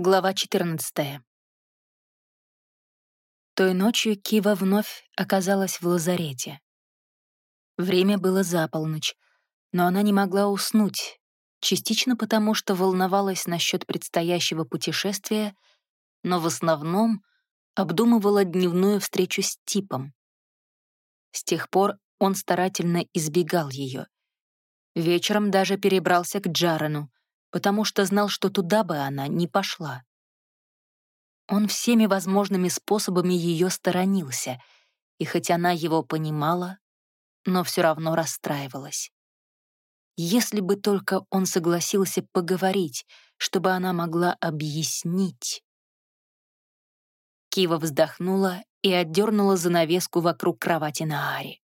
Глава 14. Той ночью Кива вновь оказалась в лазарете. Время было за полночь, но она не могла уснуть, частично потому, что волновалась насчет предстоящего путешествия, но в основном обдумывала дневную встречу с Типом. С тех пор он старательно избегал ее. Вечером даже перебрался к Джарену, потому что знал, что туда бы она не пошла. Он всеми возможными способами ее сторонился, и хоть она его понимала, но все равно расстраивалась. Если бы только он согласился поговорить, чтобы она могла объяснить. Кива вздохнула и отдернула занавеску вокруг кровати Наари.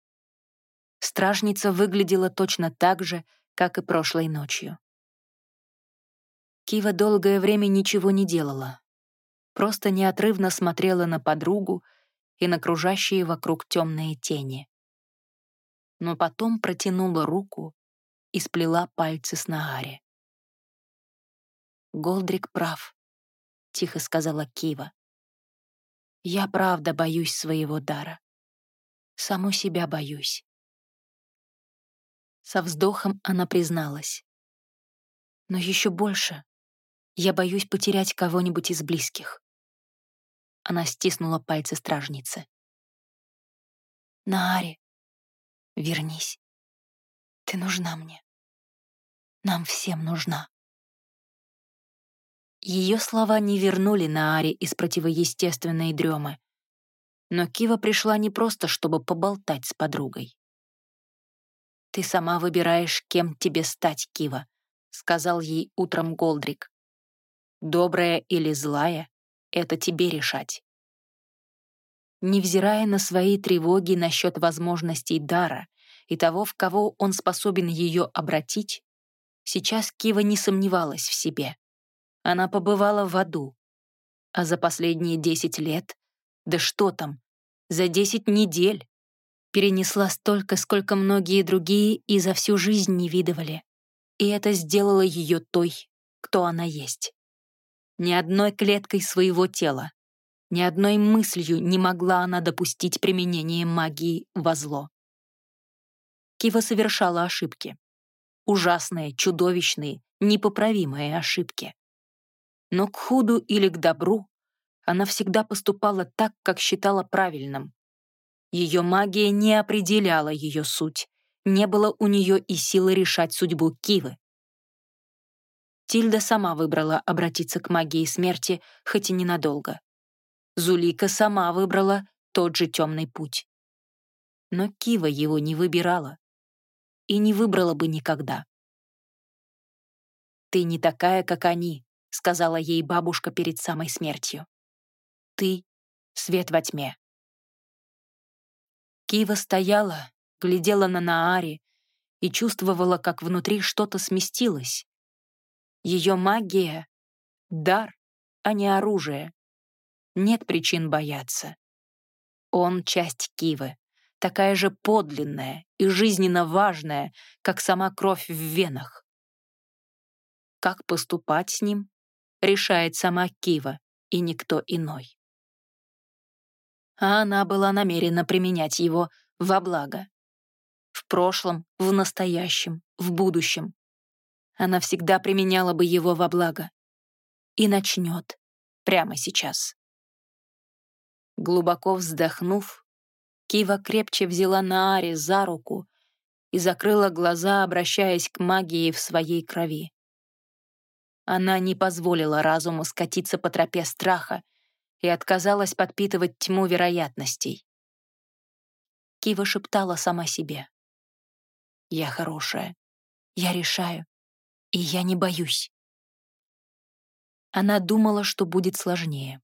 Стражница выглядела точно так же, как и прошлой ночью. Кива долгое время ничего не делала. Просто неотрывно смотрела на подругу и на кружащие вокруг темные тени. Но потом протянула руку и сплела пальцы с Нааре. «Голдрик прав», — тихо сказала Кива. «Я правда боюсь своего дара. Саму себя боюсь». Со вздохом она призналась. «Но еще больше я боюсь потерять кого-нибудь из близких. Она стиснула пальцы стражницы. Наари, вернись. Ты нужна мне. Нам всем нужна. Ее слова не вернули Наари из противоестественной дремы. Но Кива пришла не просто, чтобы поболтать с подругой. «Ты сама выбираешь, кем тебе стать, Кива», — сказал ей утром Голдрик. Добрая или злая — это тебе решать. Невзирая на свои тревоги насчет возможностей дара и того, в кого он способен ее обратить, сейчас Кива не сомневалась в себе. Она побывала в аду, а за последние десять лет, да что там, за десять недель, перенесла столько, сколько многие другие и за всю жизнь не видывали. И это сделало ее той, кто она есть ни одной клеткой своего тела, ни одной мыслью не могла она допустить применение магии во зло. Кива совершала ошибки. Ужасные, чудовищные, непоправимые ошибки. Но к худу или к добру она всегда поступала так, как считала правильным. Ее магия не определяла ее суть, не было у нее и силы решать судьбу Кивы. Тильда сама выбрала обратиться к магии смерти, хоть и ненадолго. Зулика сама выбрала тот же темный путь. Но Кива его не выбирала. И не выбрала бы никогда. «Ты не такая, как они», — сказала ей бабушка перед самой смертью. «Ты — свет во тьме». Кива стояла, глядела на Наари и чувствовала, как внутри что-то сместилось, ее магия — дар, а не оружие. Нет причин бояться. Он — часть Кивы, такая же подлинная и жизненно важная, как сама кровь в венах. Как поступать с ним, решает сама Кива и никто иной. А она была намерена применять его во благо. В прошлом, в настоящем, в будущем она всегда применяла бы его во благо. И начнет прямо сейчас. Глубоко вздохнув, Кива крепче взяла Наари за руку и закрыла глаза, обращаясь к магии в своей крови. Она не позволила разуму скатиться по тропе страха и отказалась подпитывать тьму вероятностей. Кива шептала сама себе. «Я хорошая. Я решаю. И я не боюсь. Она думала, что будет сложнее.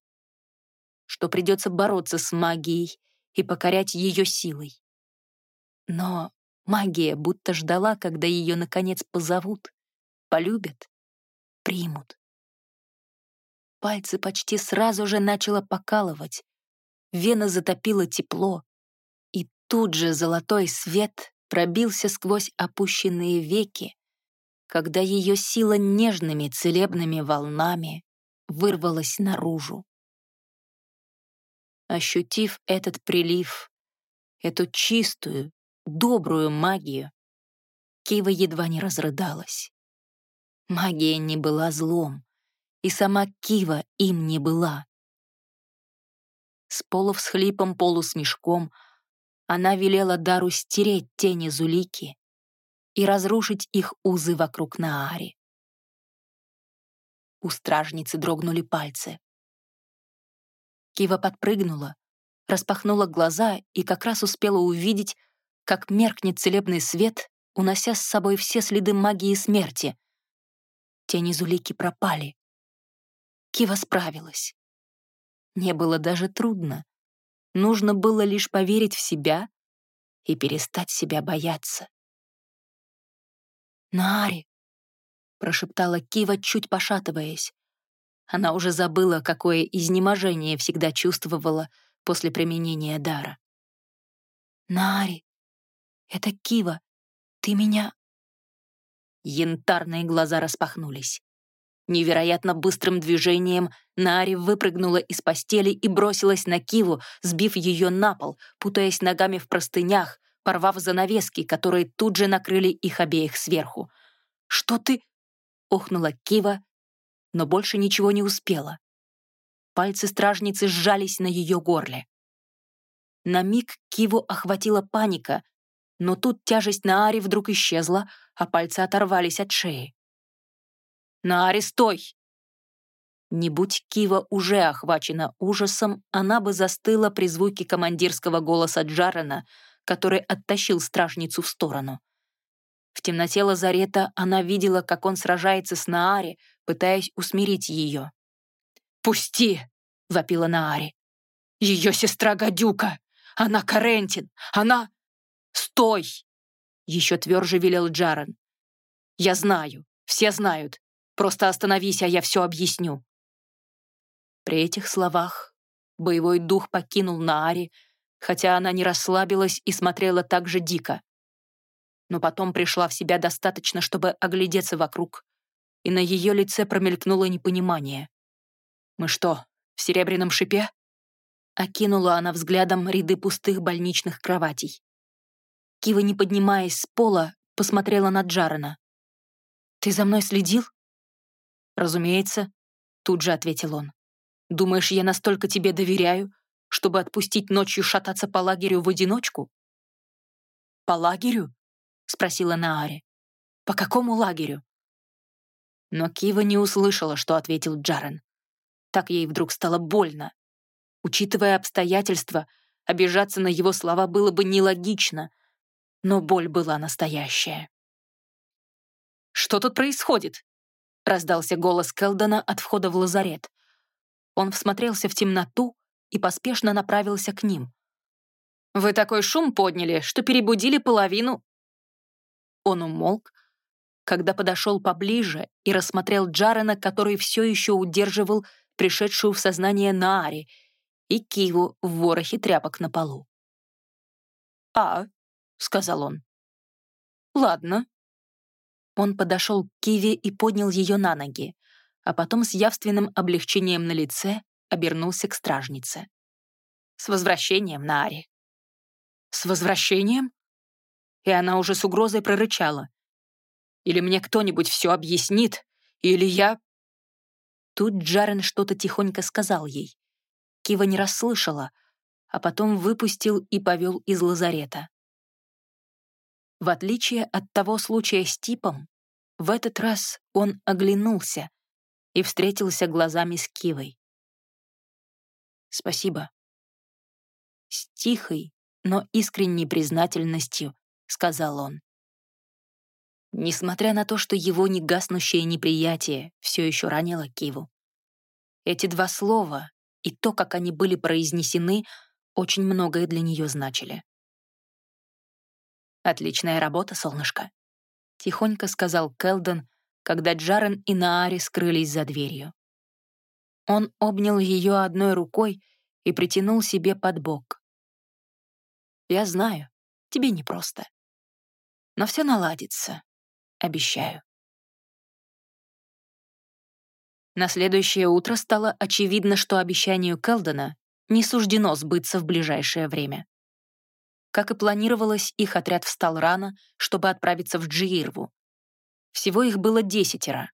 Что придется бороться с магией и покорять ее силой. Но магия будто ждала, когда ее наконец позовут, полюбят, примут. Пальцы почти сразу же начало покалывать, вена затопила тепло, и тут же золотой свет пробился сквозь опущенные веки, когда ее сила нежными целебными волнами вырвалась наружу. Ощутив этот прилив, эту чистую, добрую магию, Кива едва не разрыдалась. Магия не была злом, и сама Кива им не была. С полувсхлипом, полусмешком она велела Дару стереть тени Зулики и разрушить их узы вокруг Наари. У стражницы дрогнули пальцы. Кива подпрыгнула, распахнула глаза и как раз успела увидеть, как меркнет целебный свет, унося с собой все следы магии смерти. Тени Зулики пропали. Кива справилась. Не было даже трудно. Нужно было лишь поверить в себя и перестать себя бояться. «Нари!» — прошептала Кива, чуть пошатываясь. Она уже забыла, какое изнеможение всегда чувствовала после применения дара. «Нари! Это Кива! Ты меня...» Янтарные глаза распахнулись. Невероятно быстрым движением Нари выпрыгнула из постели и бросилась на Киву, сбив ее на пол, путаясь ногами в простынях, порвав занавески, которые тут же накрыли их обеих сверху. «Что ты...» — охнула Кива, но больше ничего не успела. Пальцы стражницы сжались на ее горле. На миг Киву охватила паника, но тут тяжесть на Аре вдруг исчезла, а пальцы оторвались от шеи. «Наари, стой!» Не будь Кива уже охвачена ужасом, она бы застыла при звуке командирского голоса Джарена, который оттащил стражницу в сторону. В темноте лазарета она видела, как он сражается с Наари, пытаясь усмирить ее. «Пусти!» — вопила Наари. «Ее сестра гадюка! Она Карентин! Она...» «Стой!» — еще тверже велел Джарен. «Я знаю, все знают. Просто остановись, а я все объясню». При этих словах боевой дух покинул Наари, хотя она не расслабилась и смотрела так же дико. Но потом пришла в себя достаточно, чтобы оглядеться вокруг, и на ее лице промелькнуло непонимание. «Мы что, в серебряном шипе?» Окинула она взглядом ряды пустых больничных кроватей. Кива, не поднимаясь с пола, посмотрела на Джарена. «Ты за мной следил?» «Разумеется», — тут же ответил он. «Думаешь, я настолько тебе доверяю, чтобы отпустить ночью шататься по лагерю в одиночку?» «По лагерю?» — спросила Наари. «По какому лагерю?» Но Кива не услышала, что ответил Джарен. Так ей вдруг стало больно. Учитывая обстоятельства, обижаться на его слова было бы нелогично, но боль была настоящая. «Что тут происходит?» — раздался голос Келдона от входа в лазарет. Он всмотрелся в темноту и поспешно направился к ним. «Вы такой шум подняли, что перебудили половину...» Он умолк, когда подошел поближе и рассмотрел Джарена, который все еще удерживал пришедшую в сознание Наари и Киву в ворохе тряпок на полу. «А», — сказал он. «Ладно». Он подошел к Киве и поднял ее на ноги, а потом с явственным облегчением на лице обернулся к стражнице. «С возвращением, Наари». «С возвращением?» И она уже с угрозой прорычала. Или мне кто-нибудь все объяснит, или я...» Тут Джарен что-то тихонько сказал ей. Кива не расслышала, а потом выпустил и повел из лазарета. В отличие от того случая с типом, в этот раз он оглянулся и встретился глазами с Кивой. «Спасибо». С тихой, но искренней признательностью сказал он. Несмотря на то, что его негаснущее неприятие все еще ранило Киву. Эти два слова и то, как они были произнесены, очень многое для нее значили. «Отличная работа, солнышко», — тихонько сказал Келден, когда Джарен и Наари скрылись за дверью. Он обнял ее одной рукой и притянул себе под бок. «Я знаю, тебе непросто. Но все наладится, Обещаю. На следующее утро стало очевидно, что обещанию Келдена не суждено сбыться в ближайшее время. Как и планировалось, их отряд встал рано, чтобы отправиться в Джиирву. Всего их было десятеро.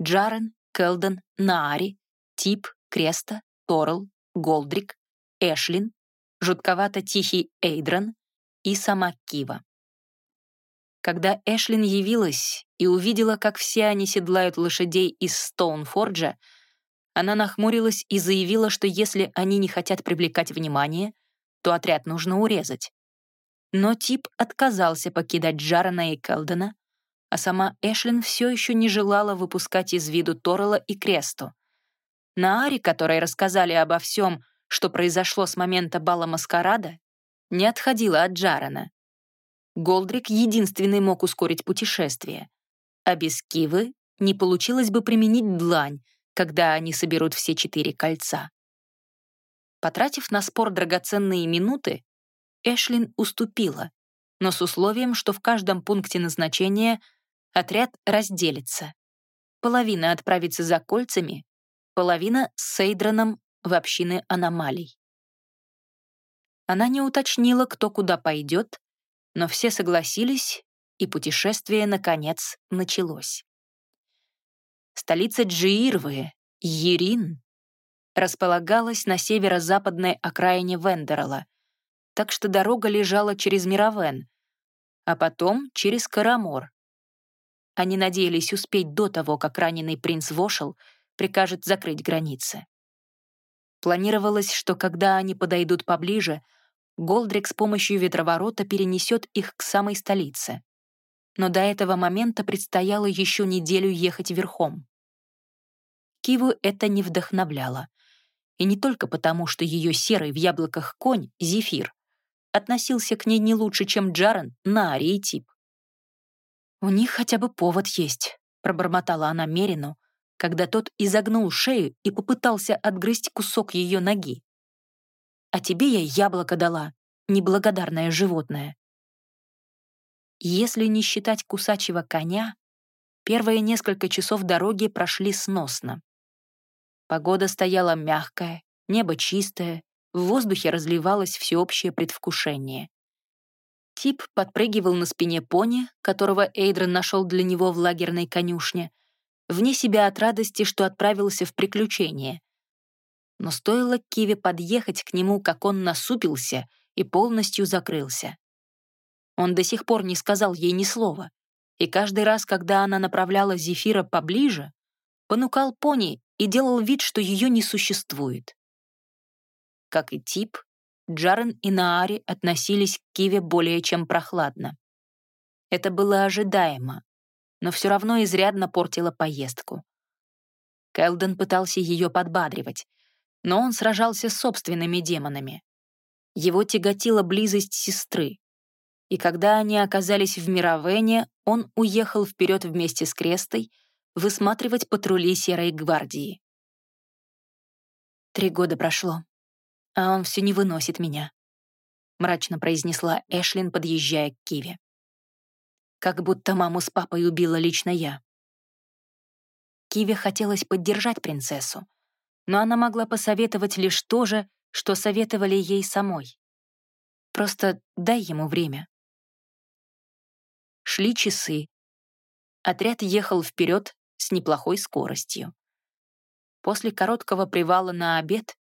Джарен, Келден, Наари, Тип, Креста, Торл, Голдрик, Эшлин, жутковато тихий Эйдран и сама Кива. Когда Эшлин явилась и увидела, как все они седлают лошадей из Стоунфорджа, она нахмурилась и заявила, что если они не хотят привлекать внимание, то отряд нужно урезать. Но Тип отказался покидать Джарана и Келдена, а сама Эшлин все еще не желала выпускать из виду Торрелла и Кресту. Наари, которые рассказали обо всем, что произошло с момента бала маскарада, не отходила от Джарана. Голдрик единственный мог ускорить путешествие, а без Кивы не получилось бы применить длань, когда они соберут все четыре кольца. Потратив на спор драгоценные минуты, Эшлин уступила, но с условием, что в каждом пункте назначения отряд разделится. Половина отправится за кольцами, половина с Сейдраном в общины аномалий. Она не уточнила, кто куда пойдет, но все согласились, и путешествие, наконец, началось. Столица Джиирвы, Ерин, располагалась на северо-западной окраине Вендерла, так что дорога лежала через Мировен, а потом через Карамор. Они надеялись успеть до того, как раненый принц Вошел прикажет закрыть границы. Планировалось, что когда они подойдут поближе, Голдрик с помощью ветроворота перенесет их к самой столице. Но до этого момента предстояло еще неделю ехать верхом. Киву это не вдохновляло. И не только потому, что ее серый в яблоках конь, Зефир, относился к ней не лучше, чем Джарен, Наари и Тип. «У них хотя бы повод есть», — пробормотала она Мерину, когда тот изогнул шею и попытался отгрызть кусок ее ноги. «А тебе я яблоко дала, неблагодарное животное». Если не считать кусачего коня, первые несколько часов дороги прошли сносно. Погода стояла мягкая, небо чистое, в воздухе разливалось всеобщее предвкушение. Тип подпрыгивал на спине пони, которого Эйдрен нашел для него в лагерной конюшне, вне себя от радости, что отправился в приключение. Но стоило Киве подъехать к нему, как он насупился и полностью закрылся. Он до сих пор не сказал ей ни слова, и каждый раз, когда она направляла Зефира поближе, понукал пони и делал вид, что ее не существует. Как и Тип, Джарен и Наари относились к Киве более чем прохладно. Это было ожидаемо, но все равно изрядно портило поездку. Келден пытался ее подбадривать, но он сражался с собственными демонами. Его тяготила близость сестры, и когда они оказались в Мировене, он уехал вперед вместе с Крестой, высматривать патрули Серой гвардии. «Три года прошло, а он все не выносит меня», — мрачно произнесла Эшлин, подъезжая к Киве. «Как будто маму с папой убила лично я». Киве хотелось поддержать принцессу, но она могла посоветовать лишь то же, что советовали ей самой. Просто дай ему время. Шли часы. Отряд ехал вперед, с неплохой скоростью. После короткого привала на обед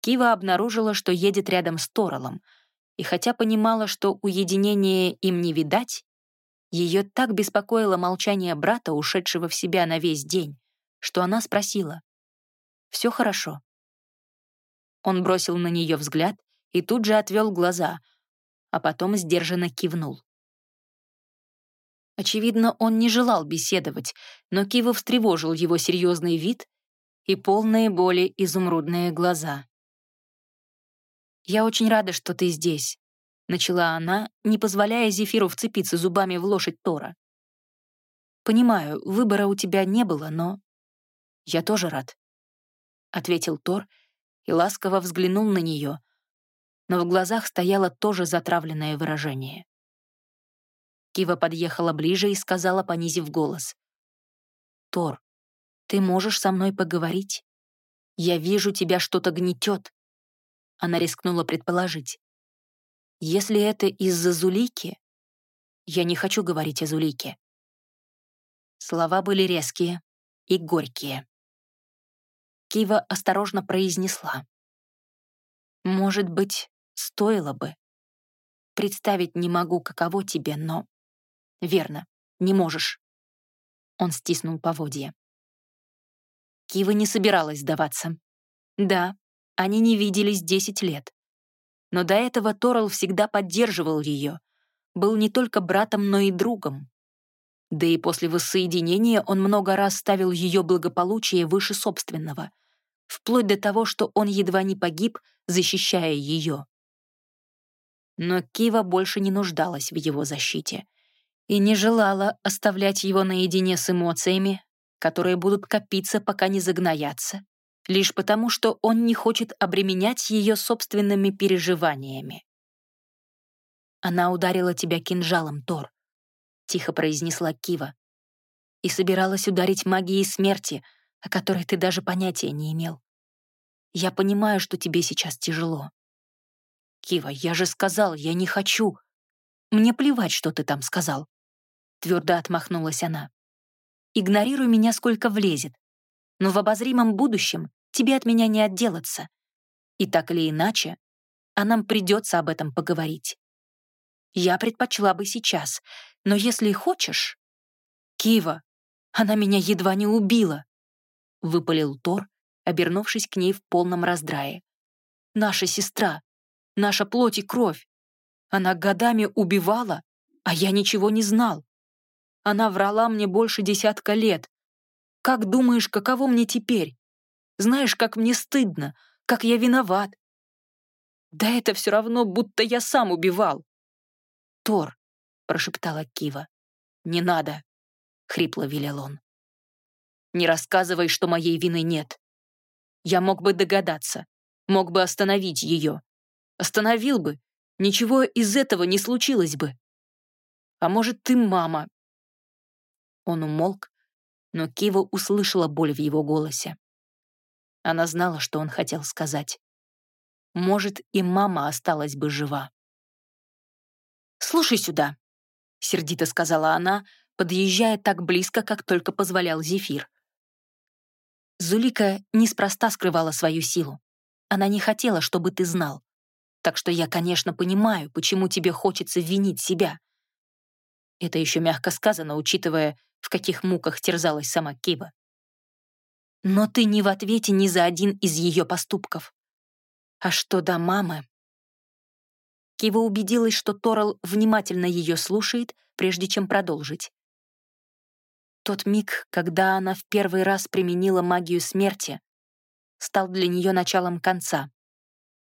Кива обнаружила, что едет рядом с Торолом, и хотя понимала, что уединение им не видать, ее так беспокоило молчание брата, ушедшего в себя на весь день, что она спросила, «Все хорошо?» Он бросил на нее взгляд и тут же отвел глаза, а потом сдержанно кивнул. Очевидно, он не желал беседовать, но Кива встревожил его серьезный вид и полные боли изумрудные глаза. «Я очень рада, что ты здесь», — начала она, не позволяя Зефиру вцепиться зубами в лошадь Тора. «Понимаю, выбора у тебя не было, но...» «Я тоже рад», — ответил Тор и ласково взглянул на нее, но в глазах стояло тоже затравленное выражение. Кива подъехала ближе и сказала, понизив голос. «Тор, ты можешь со мной поговорить? Я вижу, тебя что-то гнетет. Она рискнула предположить. Если это из-за Зулики, я не хочу говорить о Зулике. Слова были резкие и горькие. Кива осторожно произнесла. «Может быть, стоило бы. Представить не могу, каково тебе, но...» «Верно, не можешь». Он стиснул поводья. Кива не собиралась сдаваться. Да, они не виделись десять лет. Но до этого Торал всегда поддерживал ее, был не только братом, но и другом. Да и после воссоединения он много раз ставил ее благополучие выше собственного, вплоть до того, что он едва не погиб, защищая ее. Но Кива больше не нуждалась в его защите и не желала оставлять его наедине с эмоциями, которые будут копиться, пока не загноятся, лишь потому, что он не хочет обременять ее собственными переживаниями. «Она ударила тебя кинжалом, Тор», — тихо произнесла Кива, «и собиралась ударить магией смерти, о которой ты даже понятия не имел. Я понимаю, что тебе сейчас тяжело». «Кива, я же сказал, я не хочу. Мне плевать, что ты там сказал», — твердо отмахнулась она. «Игнорируй меня, сколько влезет, но в обозримом будущем тебе от меня не отделаться. И так или иначе, а нам придется об этом поговорить. Я предпочла бы сейчас, но если хочешь... Кива, она меня едва не убила, — выпалил Тор, обернувшись к ней в полном раздрае. Наша сестра, наша плоть и кровь. Она годами убивала, а я ничего не знал. Она врала мне больше десятка лет. Как думаешь, каково мне теперь? Знаешь, как мне стыдно, как я виноват. Да это все равно, будто я сам убивал. «Тор», — прошептала Кива. «Не надо», — хрипло велел он. «Не рассказывай, что моей вины нет. Я мог бы догадаться, мог бы остановить ее. Остановил бы, ничего из этого не случилось бы. А может, ты мама?» Он умолк, но Кива услышала боль в его голосе. Она знала, что он хотел сказать. Может, и мама осталась бы жива. «Слушай сюда», — сердито сказала она, подъезжая так близко, как только позволял Зефир. Зулика неспроста скрывала свою силу. Она не хотела, чтобы ты знал. Так что я, конечно, понимаю, почему тебе хочется винить себя. Это еще мягко сказано, учитывая, в каких муках терзалась сама Киба. Но ты не в ответе ни за один из ее поступков. А что до мамы? Кива убедилась, что Торал внимательно ее слушает, прежде чем продолжить. Тот миг, когда она в первый раз применила магию смерти, стал для нее началом конца.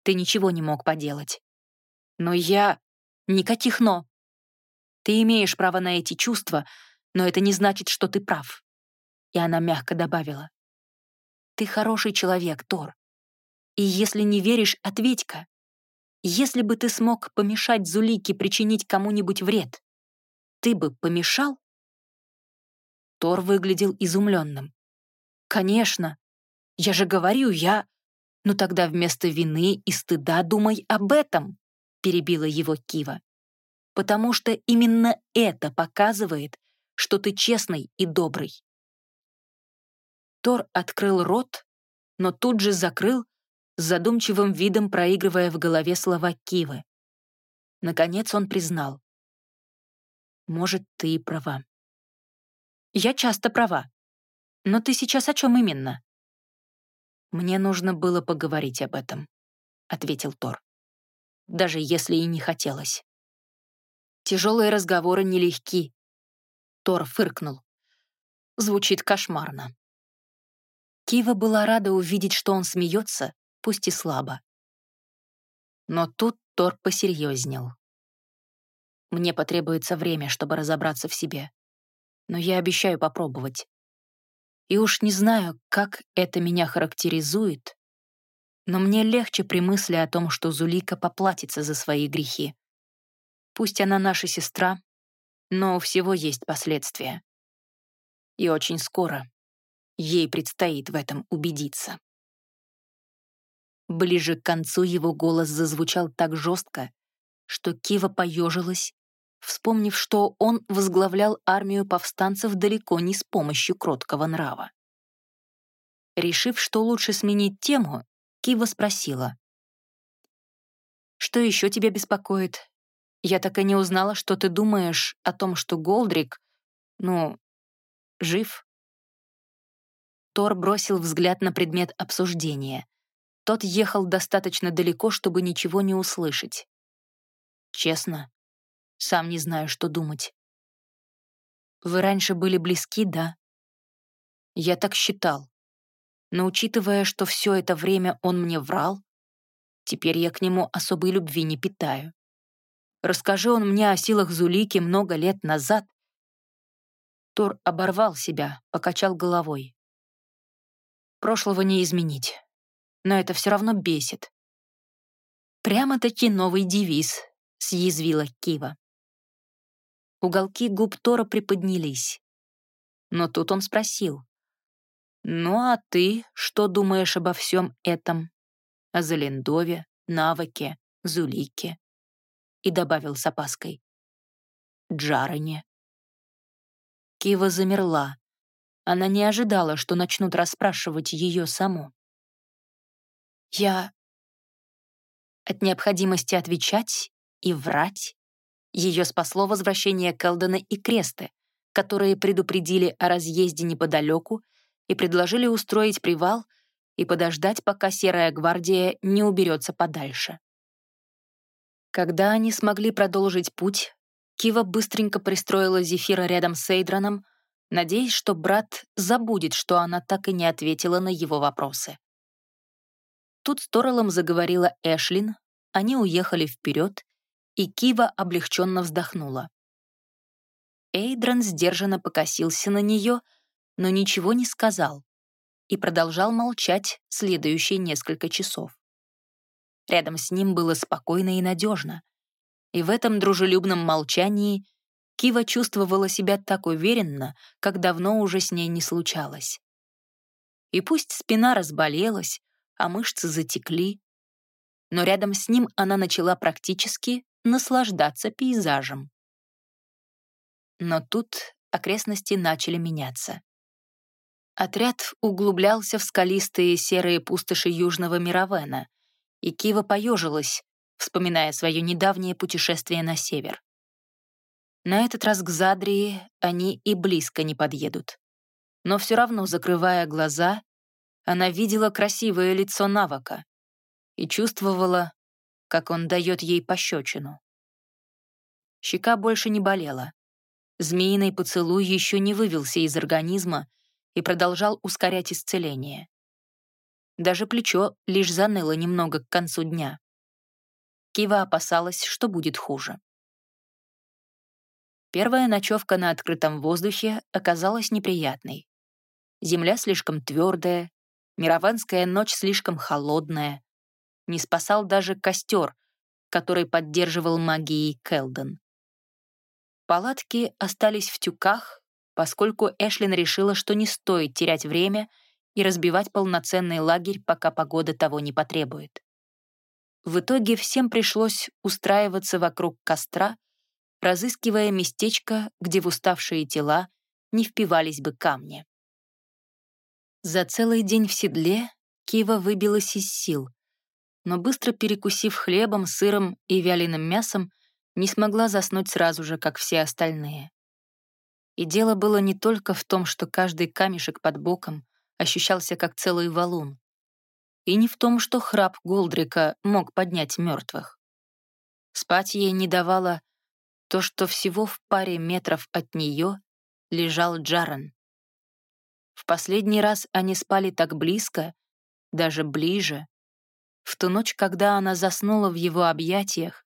Ты ничего не мог поделать. Но я... Никаких «но». Ты имеешь право на эти чувства, но это не значит, что ты прав. И она мягко добавила. Ты хороший человек, Тор. И если не веришь, ответь-ка. Если бы ты смог помешать Зулике причинить кому-нибудь вред, ты бы помешал? Тор выглядел изумленным. «Конечно. Я же говорю, я...» «Ну тогда вместо вины и стыда думай об этом», — перебила его Кива. «Потому что именно это показывает, что ты честный и добрый». Тор открыл рот, но тут же закрыл, с задумчивым видом проигрывая в голове слова Кивы. Наконец он признал. «Может, ты и права». «Я часто права. Но ты сейчас о чем именно?» «Мне нужно было поговорить об этом», — ответил Тор. «Даже если и не хотелось». «Тяжелые разговоры нелегки», — Тор фыркнул. «Звучит кошмарно». Кива была рада увидеть, что он смеется, пусть и слабо. Но тут Тор посерьезнел. Мне потребуется время, чтобы разобраться в себе. Но я обещаю попробовать. И уж не знаю, как это меня характеризует, но мне легче при мысли о том, что Зулика поплатится за свои грехи. Пусть она наша сестра, но у всего есть последствия. И очень скоро. Ей предстоит в этом убедиться. Ближе к концу его голос зазвучал так жестко, что Кива поежилась, вспомнив, что он возглавлял армию повстанцев далеко не с помощью кроткого нрава. Решив, что лучше сменить тему, Кива спросила. «Что еще тебя беспокоит? Я так и не узнала, что ты думаешь о том, что Голдрик, ну, жив?» Тор бросил взгляд на предмет обсуждения. Тот ехал достаточно далеко, чтобы ничего не услышать. «Честно, сам не знаю, что думать. Вы раньше были близки, да? Я так считал. Но учитывая, что все это время он мне врал, теперь я к нему особой любви не питаю. Расскажи он мне о силах Зулики много лет назад. Тор оборвал себя, покачал головой. Прошлого не изменить, но это все равно бесит. Прямо-таки новый девиз, съязвила Кива. Уголки губ Тора приподнялись. Но тут он спросил. «Ну а ты что думаешь обо всем этом? О Залендове, Навыке, Зулике?» И добавил с опаской. «Джарене». Кива замерла. Она не ожидала, что начнут расспрашивать ее саму. «Я...» От необходимости отвечать и врать ее спасло возвращение Келдена и Кресты, которые предупредили о разъезде неподалеку и предложили устроить привал и подождать, пока Серая Гвардия не уберется подальше. Когда они смогли продолжить путь, Кива быстренько пристроила Зефира рядом с Эйдроном, надеясь, что брат забудет, что она так и не ответила на его вопросы. Тут с Торрелом заговорила Эшлин, они уехали вперед, и Кива облегченно вздохнула. Эйдран сдержанно покосился на нее, но ничего не сказал и продолжал молчать следующие несколько часов. Рядом с ним было спокойно и надежно, и в этом дружелюбном молчании Кива чувствовала себя так уверенно, как давно уже с ней не случалось. И пусть спина разболелась, а мышцы затекли, но рядом с ним она начала практически наслаждаться пейзажем. Но тут окрестности начали меняться. Отряд углублялся в скалистые серые пустоши Южного Мировена, и Кива поежилась, вспоминая свое недавнее путешествие на север. На этот раз к Задрии они и близко не подъедут. Но все равно, закрывая глаза, она видела красивое лицо Навака и чувствовала, как он дает ей пощечину. Щека больше не болела. Змеиный поцелуй еще не вывелся из организма и продолжал ускорять исцеление. Даже плечо лишь заныло немного к концу дня. Кива опасалась, что будет хуже. Первая ночевка на открытом воздухе оказалась неприятной. Земля слишком твердая, мированская ночь слишком холодная, не спасал даже костер, который поддерживал магией Келден. Палатки остались в тюках, поскольку Эшлин решила, что не стоит терять время и разбивать полноценный лагерь, пока погода того не потребует. В итоге всем пришлось устраиваться вокруг костра, разыскивая местечко, где в уставшие тела не впивались бы камни. За целый день в седле Кива выбилась из сил — но быстро перекусив хлебом, сыром и вяленым мясом, не смогла заснуть сразу же, как все остальные. И дело было не только в том, что каждый камешек под боком ощущался как целый валун, и не в том, что храп Голдрика мог поднять мертвых. Спать ей не давало то, что всего в паре метров от нее лежал Джарен. В последний раз они спали так близко, даже ближе, в ту ночь, когда она заснула в его объятиях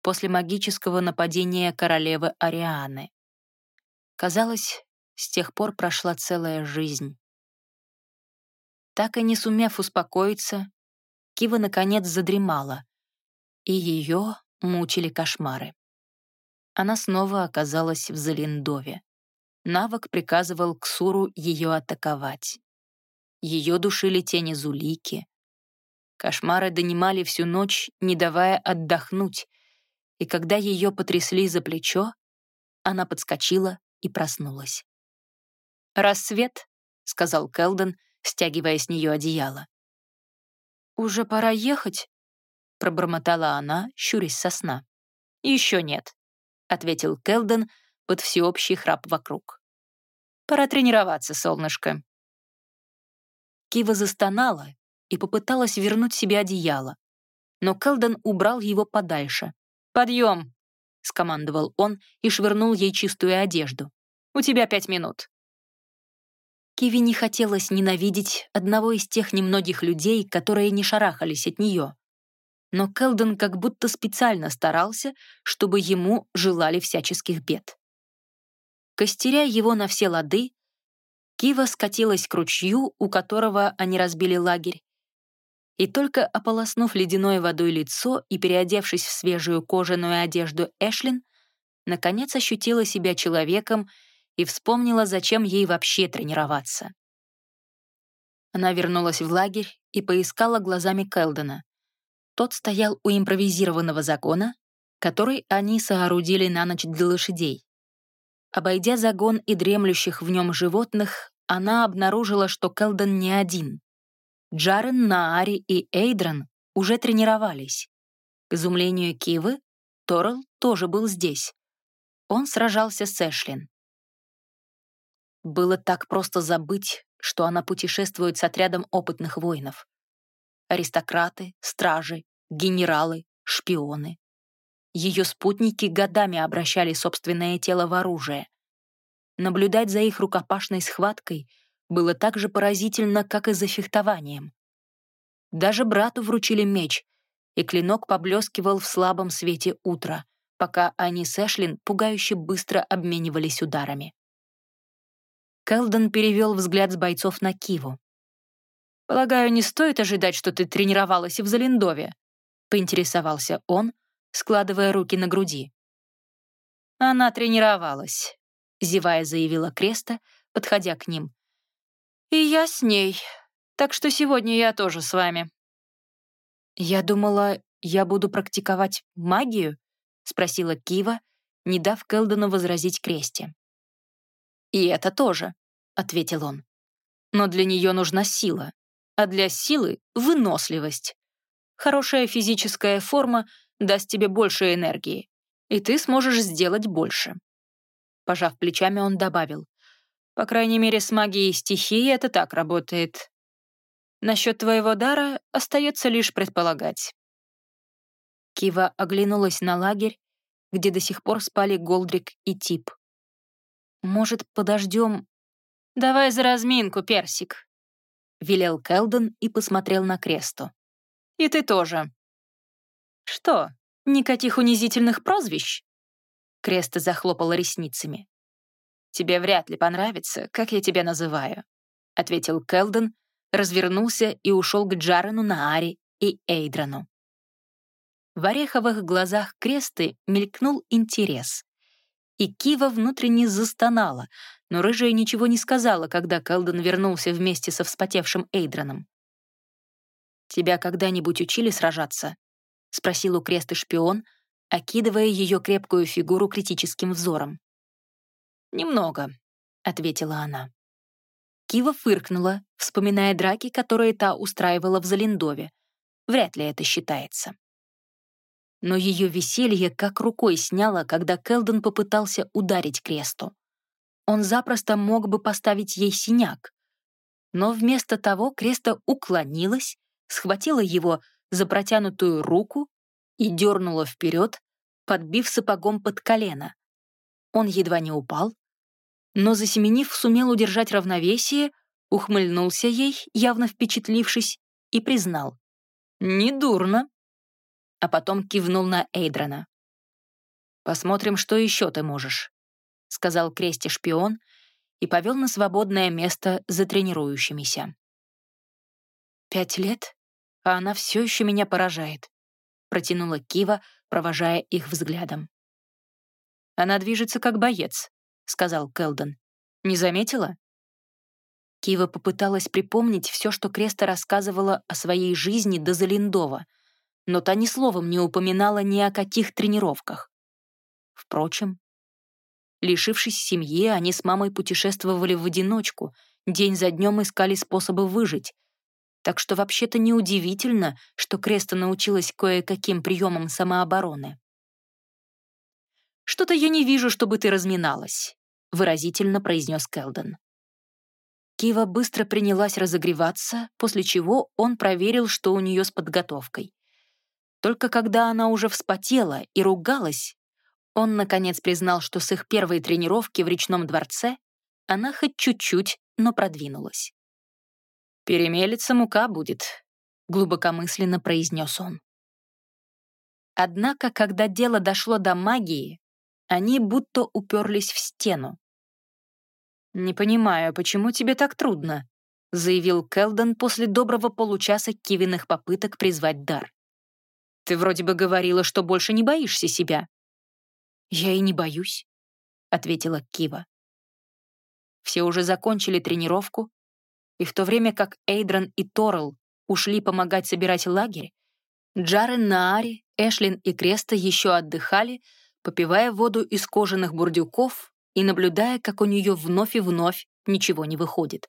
после магического нападения королевы Арианы. Казалось, с тех пор прошла целая жизнь. Так и не сумев успокоиться, Кива наконец задремала, и ее мучили кошмары. Она снова оказалась в Залиндове. Навык приказывал Ксуру ее атаковать. Ее душили тени Зулики. Кошмары донимали всю ночь, не давая отдохнуть, и когда ее потрясли за плечо, она подскочила и проснулась. «Рассвет», — сказал Келден, стягивая с нее одеяло. «Уже пора ехать?» — пробормотала она, щурясь со сна. «Еще нет», — ответил Келден под всеобщий храп вокруг. «Пора тренироваться, солнышко». Кива застонала и попыталась вернуть себе одеяло, но Келден убрал его подальше. «Подъем!» — скомандовал он и швырнул ей чистую одежду. «У тебя пять минут». Киви не хотелось ненавидеть одного из тех немногих людей, которые не шарахались от нее. Но Келден как будто специально старался, чтобы ему желали всяческих бед. Костеря его на все лады, Кива скатилась к ручью, у которого они разбили лагерь, и только ополоснув ледяной водой лицо и переодевшись в свежую кожаную одежду Эшлин, наконец ощутила себя человеком и вспомнила, зачем ей вообще тренироваться. Она вернулась в лагерь и поискала глазами Келдена. Тот стоял у импровизированного загона, который они соорудили на ночь для лошадей. Обойдя загон и дремлющих в нем животных, она обнаружила, что Келден не один. Джарен, Наари и Эйдран уже тренировались. К изумлению Кивы, Торрелл тоже был здесь. Он сражался с Эшлин. Было так просто забыть, что она путешествует с отрядом опытных воинов. Аристократы, стражи, генералы, шпионы. Ее спутники годами обращали собственное тело в оружие. Наблюдать за их рукопашной схваткой было так же поразительно, как и за фехтованием. Даже брату вручили меч, и клинок поблескивал в слабом свете утра, пока они с Эшлин пугающе быстро обменивались ударами. Келден перевел взгляд с бойцов на Киву. «Полагаю, не стоит ожидать, что ты тренировалась в Залиндове», — поинтересовался он, складывая руки на груди. «Она тренировалась», — зевая заявила Креста, подходя к ним. «И я с ней, так что сегодня я тоже с вами». «Я думала, я буду практиковать магию?» — спросила Кива, не дав Келдену возразить Кресте. «И это тоже», — ответил он. «Но для нее нужна сила, а для силы — выносливость. Хорошая физическая форма даст тебе больше энергии, и ты сможешь сделать больше». Пожав плечами, он добавил. «По крайней мере, с магией стихии это так работает. Насчет твоего дара остается лишь предполагать». Кива оглянулась на лагерь, где до сих пор спали Голдрик и Тип. Может, подождем? Давай за разминку, Персик, велел Келден и посмотрел на Кресту. И ты тоже. Что, никаких унизительных прозвищ? Креста захлопала ресницами. «Тебе вряд ли понравится, как я тебя называю», — ответил Келден, развернулся и ушел к Джарену, Нааре и Эйдрану. В ореховых глазах Кресты мелькнул интерес и Кива внутренне застонала, но рыжая ничего не сказала, когда Келден вернулся вместе со вспотевшим Эйдроном. «Тебя когда-нибудь учили сражаться?» — спросил у кресты шпион, окидывая ее крепкую фигуру критическим взором. «Немного», — ответила она. Кива фыркнула, вспоминая драки, которые та устраивала в Залиндове. Вряд ли это считается но ее веселье как рукой сняло, когда Келден попытался ударить кресту. Он запросто мог бы поставить ей синяк. Но вместо того креста уклонилась, схватила его за протянутую руку и дернула вперед, подбив сапогом под колено. Он едва не упал, но, засеменив, сумел удержать равновесие, ухмыльнулся ей, явно впечатлившись, и признал. «Недурно» а потом кивнул на Эйдрана. «Посмотрим, что еще ты можешь», — сказал Крести шпион и повел на свободное место за тренирующимися. «Пять лет, а она все еще меня поражает», — протянула Кива, провожая их взглядом. «Она движется как боец», — сказал Келден. «Не заметила?» Кива попыталась припомнить все, что Креста рассказывала о своей жизни до Залиндова, но та ни словом не упоминала ни о каких тренировках. Впрочем, лишившись семьи, они с мамой путешествовали в одиночку, день за днем искали способы выжить, так что вообще-то неудивительно, что Креста научилась кое-каким приемам самообороны. «Что-то я не вижу, чтобы ты разминалась», — выразительно произнес Келден. Кива быстро принялась разогреваться, после чего он проверил, что у нее с подготовкой. Только когда она уже вспотела и ругалась, он, наконец, признал, что с их первой тренировки в речном дворце она хоть чуть-чуть, но продвинулась. «Перемелится мука будет», — глубокомысленно произнес он. Однако, когда дело дошло до магии, они будто уперлись в стену. «Не понимаю, почему тебе так трудно?» — заявил Келден после доброго получаса кивиных попыток призвать дар. «Ты вроде бы говорила, что больше не боишься себя». «Я и не боюсь», — ответила Кива. Все уже закончили тренировку, и в то время как Эйдран и Торрелл ушли помогать собирать лагерь, Джарен Наари, Эшлин и Креста еще отдыхали, попивая воду из кожаных бурдюков и наблюдая, как у нее вновь и вновь ничего не выходит.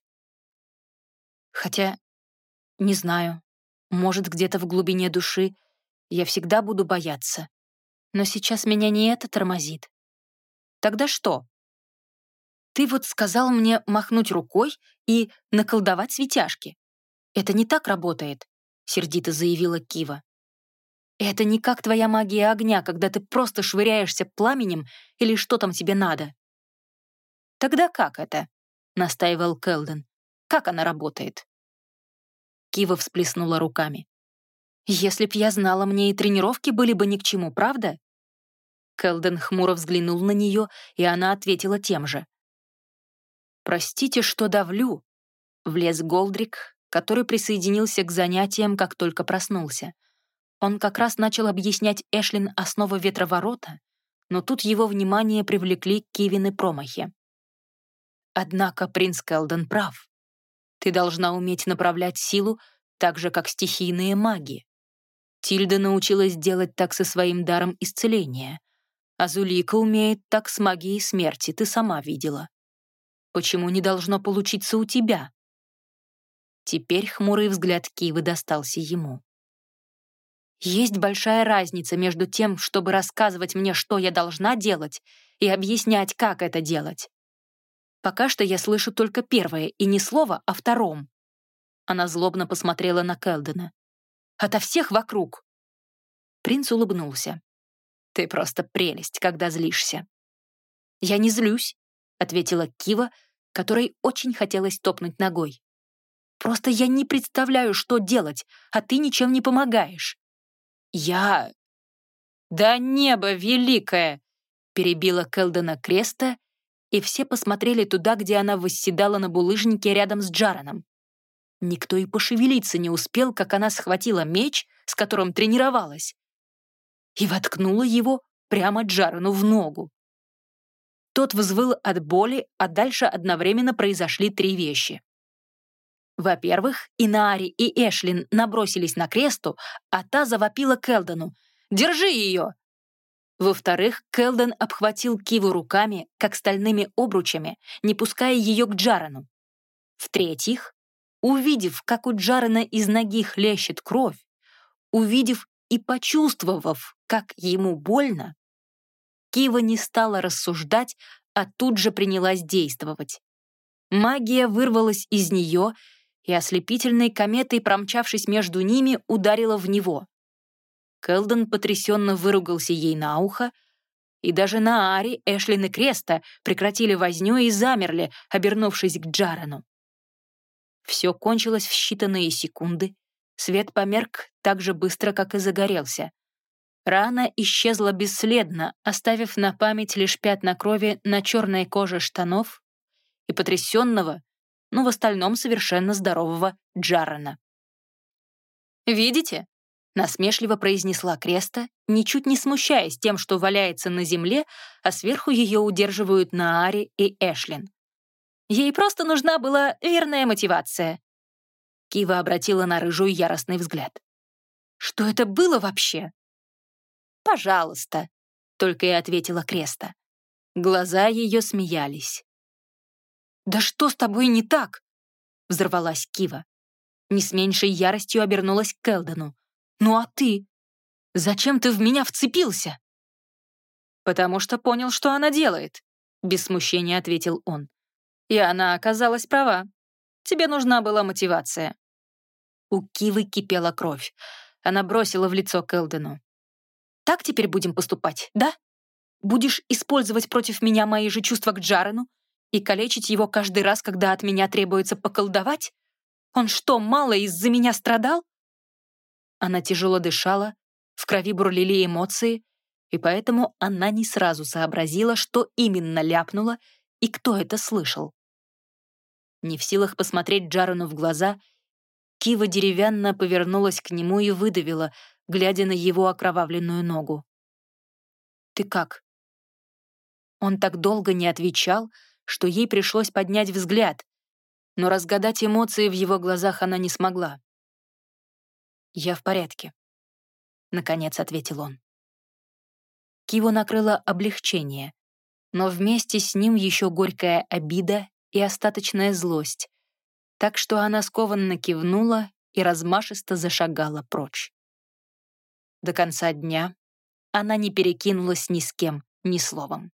Хотя, не знаю, может, где-то в глубине души я всегда буду бояться. Но сейчас меня не это тормозит. Тогда что? Ты вот сказал мне махнуть рукой и наколдовать светяшки. Это не так работает, — сердито заявила Кива. Это не как твоя магия огня, когда ты просто швыряешься пламенем или что там тебе надо. Тогда как это? — настаивал Келден. Как она работает? Кива всплеснула руками. «Если б я знала, мне и тренировки были бы ни к чему, правда?» Келден хмуро взглянул на нее, и она ответила тем же. «Простите, что давлю», — влез Голдрик, который присоединился к занятиям, как только проснулся. Он как раз начал объяснять Эшлин основы ветроворота, но тут его внимание привлекли Кивины промахи. Однако принц Келден прав. Ты должна уметь направлять силу так же, как стихийные маги. Тильда научилась делать так со своим даром исцеления. А Зулика умеет так с магией смерти, ты сама видела. Почему не должно получиться у тебя?» Теперь хмурый взгляд Кивы достался ему. «Есть большая разница между тем, чтобы рассказывать мне, что я должна делать, и объяснять, как это делать. Пока что я слышу только первое, и не слово о втором». Она злобно посмотрела на Келдена. «Ото всех вокруг!» Принц улыбнулся. «Ты просто прелесть, когда злишься». «Я не злюсь», — ответила Кива, которой очень хотелось топнуть ногой. «Просто я не представляю, что делать, а ты ничем не помогаешь». «Я...» «Да небо великое!» — перебила Келдена Креста, и все посмотрели туда, где она восседала на булыжнике рядом с Джараном. Никто и пошевелиться не успел, как она схватила меч, с которым тренировалась, и воткнула его прямо Джарану в ногу. Тот взвыл от боли, а дальше одновременно произошли три вещи. Во-первых, Инари и Эшлин набросились на кресту, а та завопила Келдену «Держи ее!». Во-вторых, Келден обхватил Киву руками, как стальными обручами, не пуская ее к Джарану. В-третьих, увидев, как у Джарана из ноги хлещет кровь, увидев и почувствовав, как ему больно, Кива не стала рассуждать, а тут же принялась действовать. Магия вырвалась из нее и ослепительной кометой, промчавшись между ними, ударила в него. Келден потрясенно выругался ей на ухо, и даже на Ари, Эшлин и Креста прекратили возню и замерли, обернувшись к Джарану. Все кончилось в считанные секунды. Свет померк так же быстро, как и загорелся. Рана исчезла бесследно, оставив на память лишь пятна крови на черной коже штанов и потрясенного, но в остальном совершенно здорового Джарана. «Видите?» — насмешливо произнесла Креста, ничуть не смущаясь тем, что валяется на земле, а сверху ее удерживают Наари и Эшлин. Ей просто нужна была верная мотивация. Кива обратила на рыжую яростный взгляд. «Что это было вообще?» «Пожалуйста», — только и ответила Креста. Глаза ее смеялись. «Да что с тобой не так?» — взорвалась Кива. Не с меньшей яростью обернулась к Келдену. «Ну а ты? Зачем ты в меня вцепился?» «Потому что понял, что она делает», — без смущения ответил он. «И она оказалась права. Тебе нужна была мотивация». У Кивы кипела кровь. Она бросила в лицо Келдену. «Так теперь будем поступать, да? Будешь использовать против меня мои же чувства к Джарену и калечить его каждый раз, когда от меня требуется поколдовать? Он что, мало из-за меня страдал?» Она тяжело дышала, в крови бурлили эмоции, и поэтому она не сразу сообразила, что именно ляпнула и кто это слышал. Не в силах посмотреть Джарену в глаза, Кива деревянно повернулась к нему и выдавила, глядя на его окровавленную ногу. «Ты как?» Он так долго не отвечал, что ей пришлось поднять взгляд, но разгадать эмоции в его глазах она не смогла. «Я в порядке», — наконец ответил он. Киву накрыло облегчение, но вместе с ним еще горькая обида и остаточная злость, так что она скованно кивнула и размашисто зашагала прочь. До конца дня она не перекинулась ни с кем ни словом.